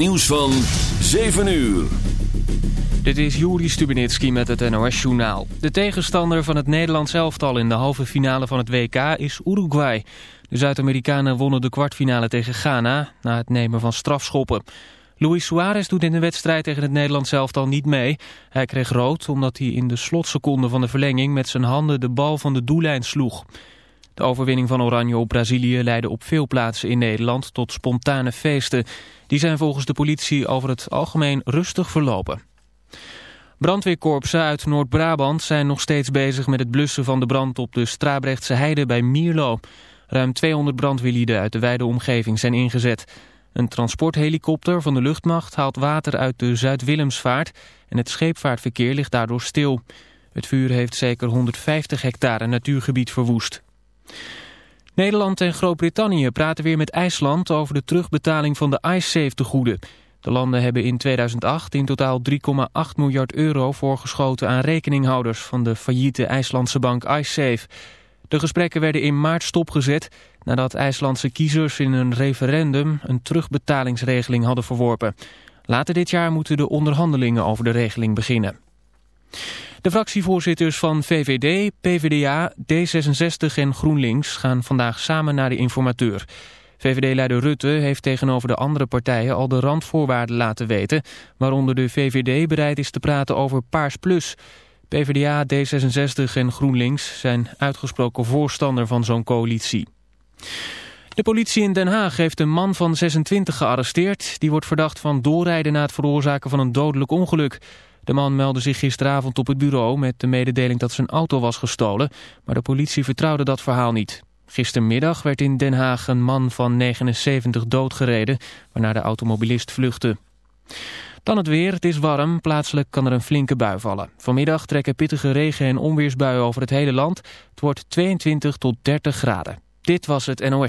Nieuws van 7 uur. Dit is Juri Stubenitski met het NOS-journaal. De tegenstander van het Nederlands elftal in de halve finale van het WK is Uruguay. De Zuid-Amerikanen wonnen de kwartfinale tegen Ghana na het nemen van strafschoppen. Luis Suarez doet in de wedstrijd tegen het Nederlands elftal niet mee. Hij kreeg rood omdat hij in de slotseconde van de verlenging met zijn handen de bal van de doellijn sloeg. De overwinning van Oranje op Brazilië leidde op veel plaatsen in Nederland tot spontane feesten. Die zijn volgens de politie over het algemeen rustig verlopen. Brandweerkorpsen uit Noord-Brabant zijn nog steeds bezig met het blussen van de brand op de Strabrechtse heide bij Mierlo. Ruim 200 brandweerlieden uit de wijde omgeving zijn ingezet. Een transporthelikopter van de luchtmacht haalt water uit de Zuid-Willemsvaart en het scheepvaartverkeer ligt daardoor stil. Het vuur heeft zeker 150 hectare natuurgebied verwoest. Nederland en Groot-Brittannië praten weer met IJsland over de terugbetaling van de IceSafe-tegoeden. De landen hebben in 2008 in totaal 3,8 miljard euro voorgeschoten aan rekeninghouders van de failliete IJslandse bank IceSafe. De gesprekken werden in maart stopgezet nadat IJslandse kiezers in een referendum een terugbetalingsregeling hadden verworpen. Later dit jaar moeten de onderhandelingen over de regeling beginnen. De fractievoorzitters van VVD, PvdA, D66 en GroenLinks gaan vandaag samen naar de informateur. VVD-leider Rutte heeft tegenover de andere partijen al de randvoorwaarden laten weten... waaronder de VVD bereid is te praten over Paars Plus. PvdA, D66 en GroenLinks zijn uitgesproken voorstander van zo'n coalitie. De politie in Den Haag heeft een man van 26 gearresteerd. Die wordt verdacht van doorrijden na het veroorzaken van een dodelijk ongeluk. De man meldde zich gisteravond op het bureau met de mededeling dat zijn auto was gestolen, maar de politie vertrouwde dat verhaal niet. Gistermiddag werd in Den Haag een man van 79 doodgereden, waarna de automobilist vluchtte. Dan het weer, het is warm, plaatselijk kan er een flinke bui vallen. Vanmiddag trekken pittige regen- en onweersbuien over het hele land. Het wordt 22 tot 30 graden. Dit was het NOS.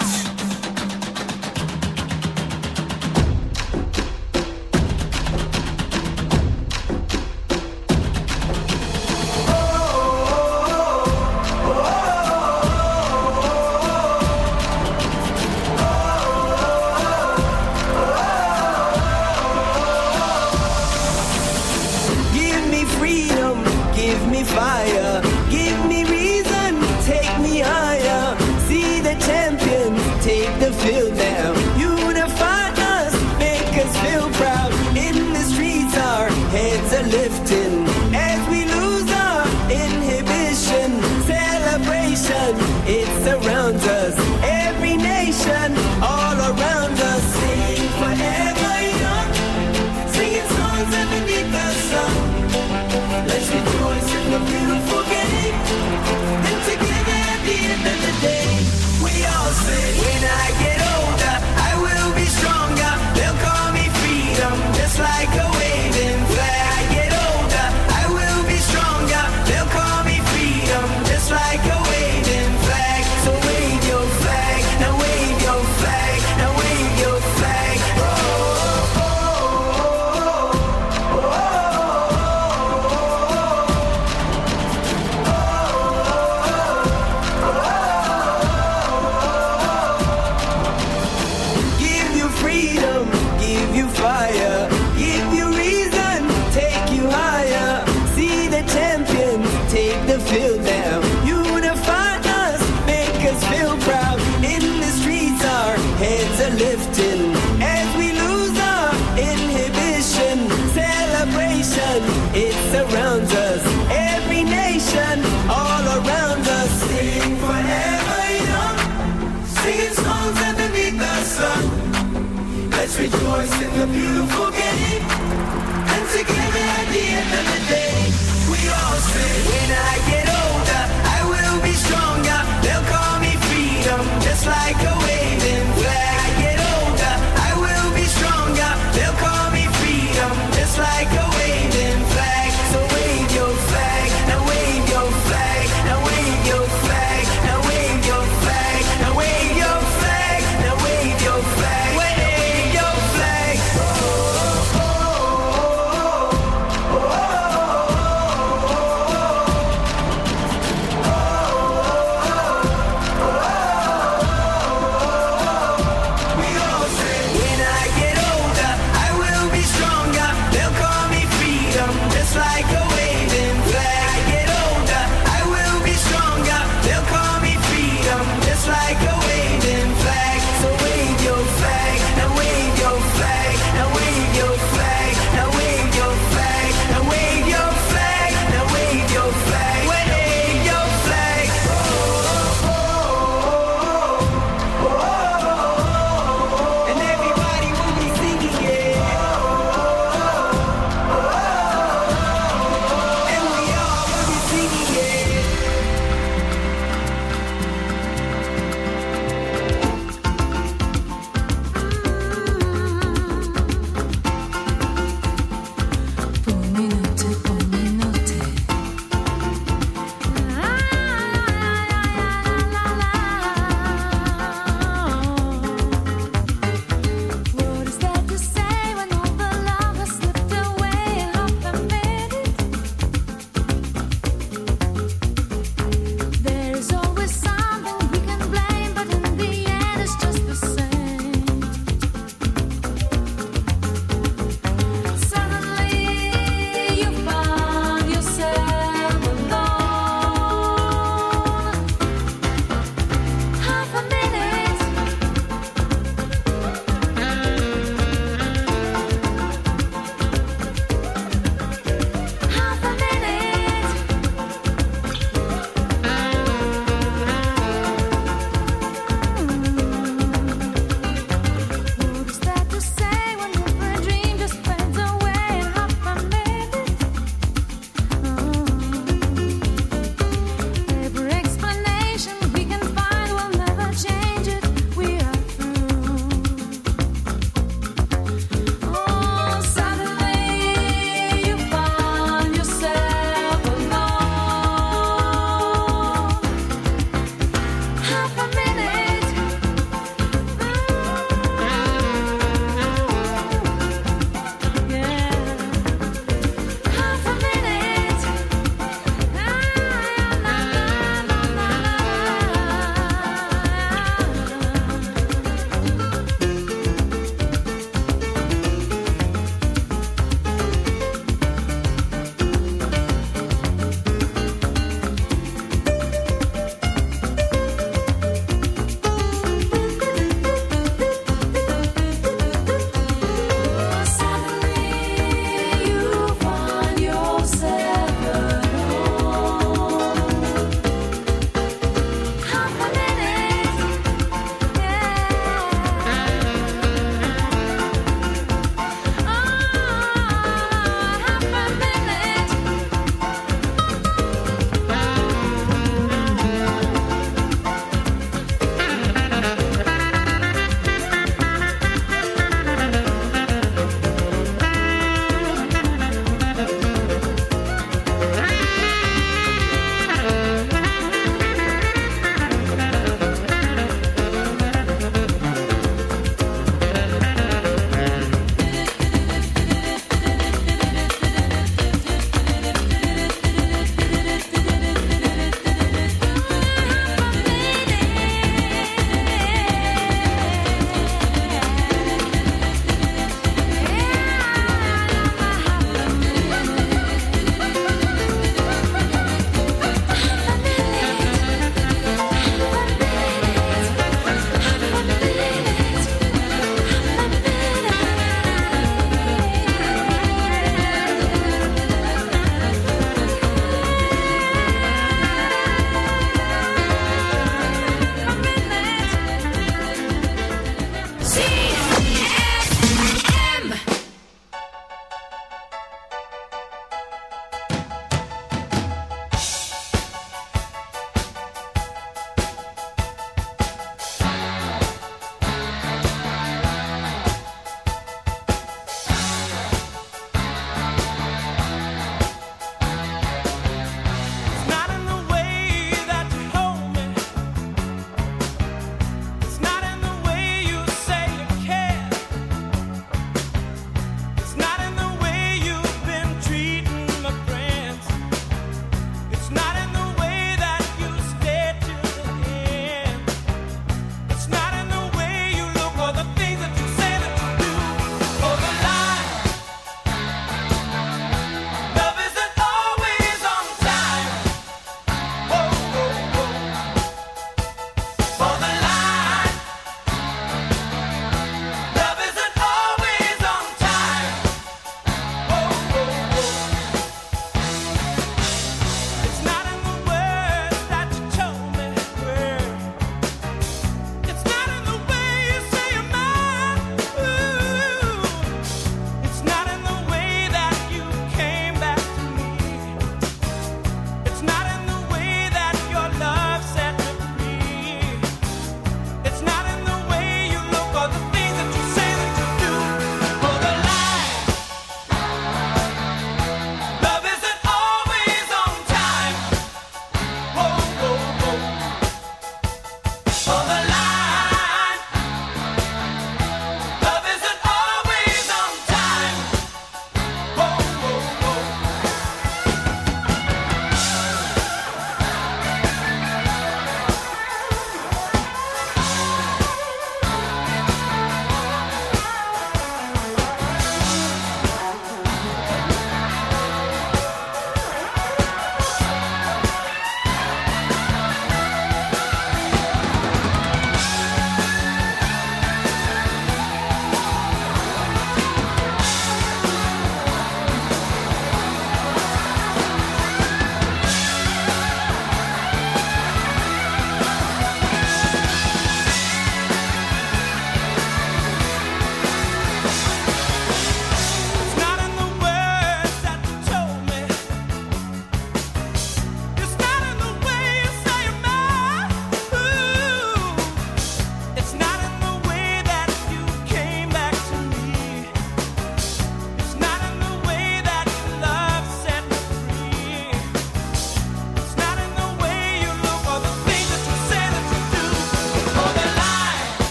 go